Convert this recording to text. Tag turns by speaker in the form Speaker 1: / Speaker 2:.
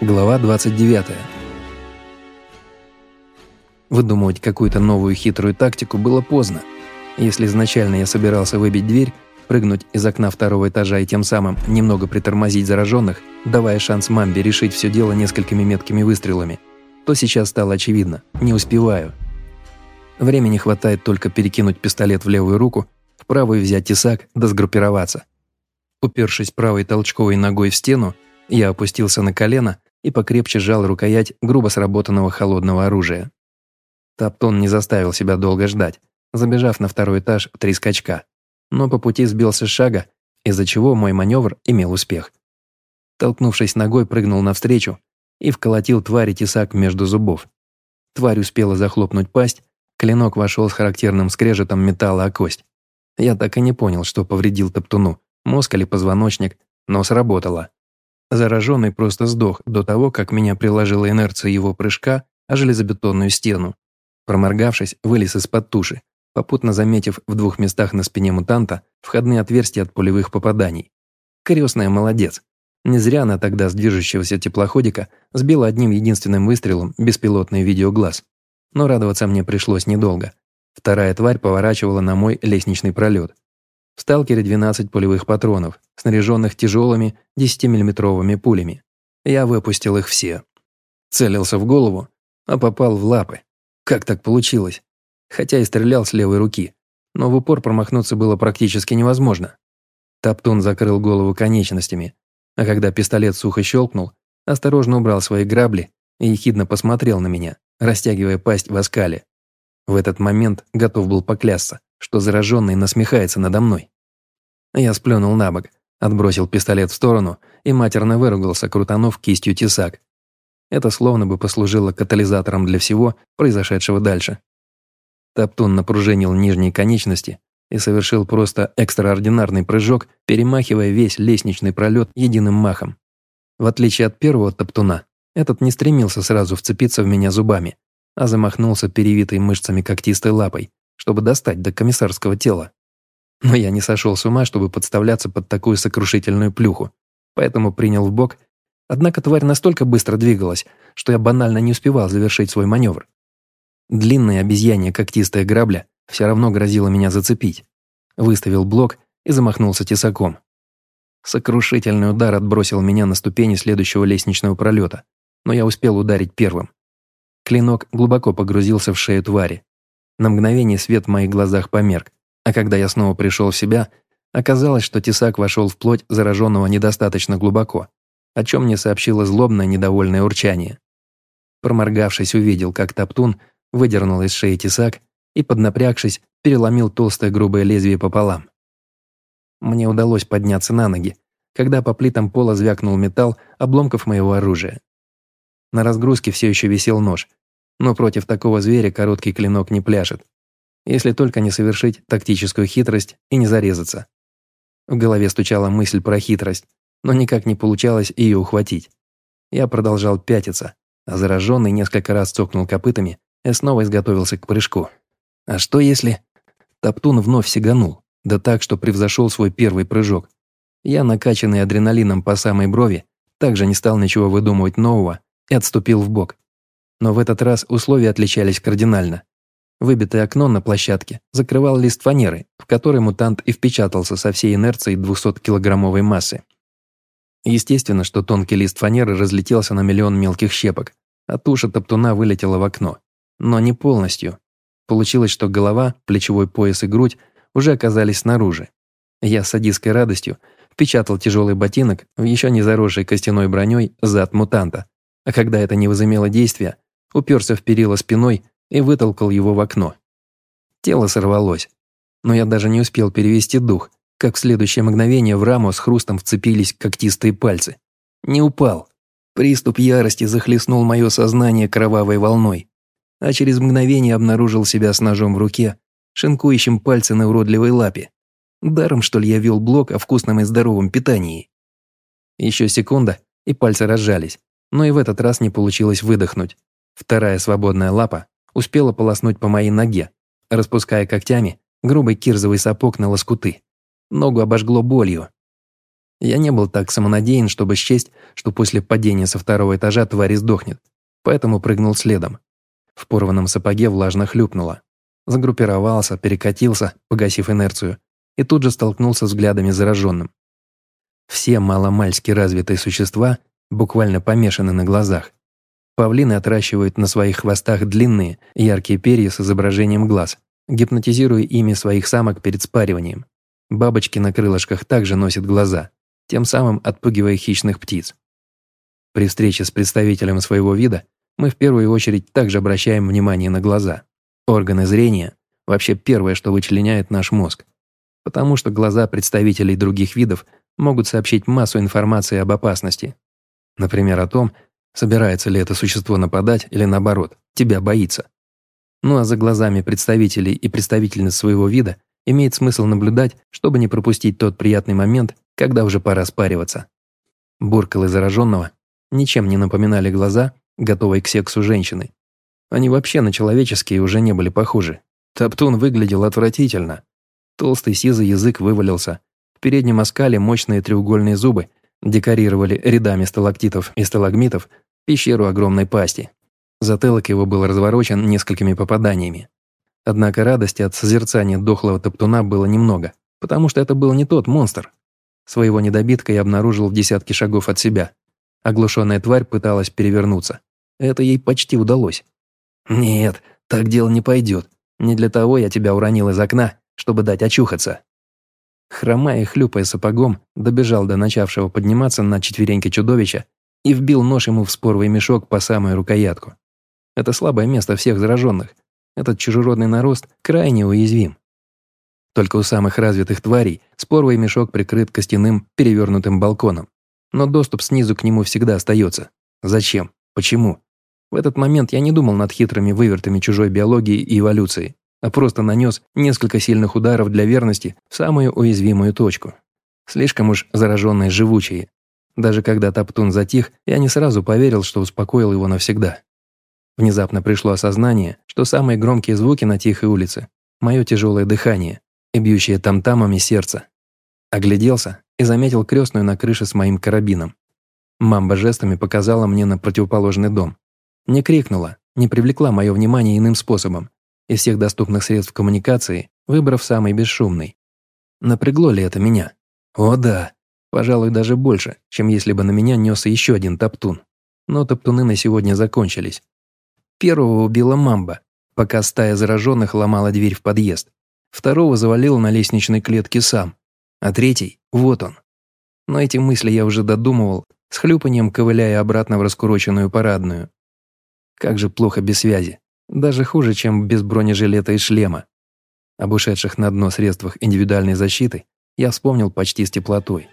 Speaker 1: Глава 29. Выдумывать какую-то новую хитрую тактику было поздно. Если изначально я собирался выбить дверь, прыгнуть из окна второго этажа и тем самым немного притормозить зараженных, давая шанс мамбе решить все дело несколькими меткими выстрелами, то сейчас стало очевидно – не успеваю. Времени хватает только перекинуть пистолет в левую руку, в правую взять тесак да сгруппироваться. Упершись правой толчковой ногой в стену, я опустился на колено и покрепче сжал рукоять грубо сработанного холодного оружия. Таптон не заставил себя долго ждать, забежав на второй этаж в три скачка, но по пути сбился с шага, из-за чего мой маневр имел успех. Толкнувшись ногой, прыгнул навстречу и вколотил твари тесак между зубов. Тварь успела захлопнуть пасть, клинок вошел с характерным скрежетом металла о кость. Я так и не понял, что повредил топтуну, мозг или позвоночник, но сработало. Зараженный просто сдох до того, как меня приложила инерция его прыжка о железобетонную стену. Проморгавшись, вылез из-под туши, попутно заметив в двух местах на спине мутанта входные отверстия от пулевых попаданий. Крестная молодец. Не зря она тогда с движущегося теплоходика сбила одним единственным выстрелом беспилотный видеоглаз. Но радоваться мне пришлось недолго. Вторая тварь поворачивала на мой лестничный пролет. В «Сталкере» 12 пулевых патронов, снаряженных тяжелыми 10-миллиметровыми пулями. Я выпустил их все. Целился в голову, а попал в лапы. Как так получилось? Хотя и стрелял с левой руки, но в упор промахнуться было практически невозможно. Топтун закрыл голову конечностями, а когда пистолет сухо щелкнул, осторожно убрал свои грабли и ехидно посмотрел на меня, растягивая пасть в оскале. В этот момент готов был поклясться, что зараженный насмехается надо мной. Я сплюнул на бок, отбросил пистолет в сторону и матерно выругался, крутанув кистью тесак. Это словно бы послужило катализатором для всего, произошедшего дальше. Топтун напружинил нижние конечности и совершил просто экстраординарный прыжок, перемахивая весь лестничный пролет единым махом. В отличие от первого топтуна, этот не стремился сразу вцепиться в меня зубами, а замахнулся перевитой мышцами когтистой лапой, чтобы достать до комиссарского тела. Но я не сошел с ума, чтобы подставляться под такую сокрушительную плюху, поэтому принял в бок. Однако тварь настолько быстро двигалась, что я банально не успевал завершить свой маневр. Длинная обезьянья когтистая грабля все равно грозила меня зацепить. Выставил блок и замахнулся тесаком. Сокрушительный удар отбросил меня на ступени следующего лестничного пролета, но я успел ударить первым. Клинок глубоко погрузился в шею твари. На мгновение свет в моих глазах померк, а когда я снова пришел в себя, оказалось, что тесак вошел в плоть зараженного недостаточно глубоко, о чем мне сообщило злобное недовольное урчание. Проморгавшись, увидел, как Топтун выдернул из шеи тесак и, поднапрягшись, переломил толстое грубое лезвие пополам. Мне удалось подняться на ноги, когда по плитам пола звякнул металл обломков моего оружия. На разгрузке все еще висел нож, но против такого зверя короткий клинок не пляшет, если только не совершить тактическую хитрость и не зарезаться. В голове стучала мысль про хитрость, но никак не получалось ее ухватить. Я продолжал пятиться, а зараженный несколько раз цокнул копытами и снова изготовился к прыжку. А что если... Топтун вновь сиганул, да так, что превзошел свой первый прыжок. Я, накачанный адреналином по самой брови, также не стал ничего выдумывать нового и отступил в бок. Но в этот раз условия отличались кардинально. Выбитое окно на площадке закрывал лист фанеры, в который мутант и впечатался со всей инерцией 200-килограммовой массы. Естественно, что тонкий лист фанеры разлетелся на миллион мелких щепок, а туша топтуна вылетела в окно. Но не полностью. Получилось, что голова, плечевой пояс и грудь уже оказались снаружи. Я с садистской радостью впечатал тяжелый ботинок в еще не заросший костяной броней зад мутанта, а когда это не возымело действия, уперся в перила спиной и вытолкал его в окно. Тело сорвалось, но я даже не успел перевести дух, как в следующее мгновение в раму с хрустом вцепились когтистые пальцы. Не упал. Приступ ярости захлестнул мое сознание кровавой волной, а через мгновение обнаружил себя с ножом в руке, шинкующим пальцы на уродливой лапе. Даром, что ли, я вел блок о вкусном и здоровом питании. Еще секунда, и пальцы разжались, но и в этот раз не получилось выдохнуть. Вторая свободная лапа успела полоснуть по моей ноге, распуская когтями грубый кирзовый сапог на лоскуты. Ногу обожгло болью. Я не был так самонадеян, чтобы счесть, что после падения со второго этажа тварь сдохнет, поэтому прыгнул следом. В порванном сапоге влажно хлюпнуло. Загруппировался, перекатился, погасив инерцию, и тут же столкнулся взглядами с зараженным. Все маломальски развитые существа буквально помешаны на глазах. Павлины отращивают на своих хвостах длинные, яркие перья с изображением глаз, гипнотизируя ими своих самок перед спариванием. Бабочки на крылышках также носят глаза, тем самым отпугивая хищных птиц. При встрече с представителем своего вида мы в первую очередь также обращаем внимание на глаза. Органы зрения – вообще первое, что вычленяет наш мозг. Потому что глаза представителей других видов могут сообщить массу информации об опасности. Например, о том, собирается ли это существо нападать или наоборот, тебя боится. Ну а за глазами представителей и представительниц своего вида имеет смысл наблюдать, чтобы не пропустить тот приятный момент, когда уже пора спариваться. Буркалы зараженного ничем не напоминали глаза, готовой к сексу женщины. Они вообще на человеческие уже не были похожи. Топтун выглядел отвратительно. Толстый сизый язык вывалился. В переднем оскале мощные треугольные зубы декорировали рядами сталактитов и сталагмитов пещеру огромной пасти. Затылок его был разворочен несколькими попаданиями. Однако радости от созерцания дохлого топтуна было немного, потому что это был не тот монстр. Своего недобитка я обнаружил в десятке шагов от себя. Оглушенная тварь пыталась перевернуться. Это ей почти удалось. «Нет, так дело не пойдет. Не для того я тебя уронил из окна, чтобы дать очухаться». Хромая и хлюпая сапогом, добежал до начавшего подниматься на четвереньки чудовища и вбил нож ему в споровый мешок по самую рукоятку. Это слабое место всех зараженных. Этот чужеродный нарост крайне уязвим. Только у самых развитых тварей споровый мешок прикрыт костяным перевернутым балконом. Но доступ снизу к нему всегда остается. Зачем? Почему? В этот момент я не думал над хитрыми вывертами чужой биологии и эволюции, а просто нанес несколько сильных ударов для верности в самую уязвимую точку. Слишком уж зараженные живучие. Даже когда Топтун затих, я не сразу поверил, что успокоил его навсегда. Внезапно пришло осознание, что самые громкие звуки на тихой улице – мое тяжелое дыхание и бьющее там-тамами сердце. Огляделся и заметил крестную на крыше с моим карабином. Мамба жестами показала мне на противоположный дом. Не крикнула, не привлекла мое внимание иным способом. Из всех доступных средств коммуникации, выбрав самый бесшумный. Напрягло ли это меня? О да, пожалуй, даже больше, чем если бы на меня несся еще один топтун. Но топтуны на сегодня закончились. Первого убила мамба, пока стая зараженных ломала дверь в подъезд. Второго завалил на лестничной клетке сам. А третий – вот он. Но эти мысли я уже додумывал, с хлюпанием ковыляя обратно в раскуроченную парадную. Как же плохо без связи. Даже хуже, чем без бронежилета и шлема. Об ушедших на дно средствах индивидуальной защиты я вспомнил почти с теплотой.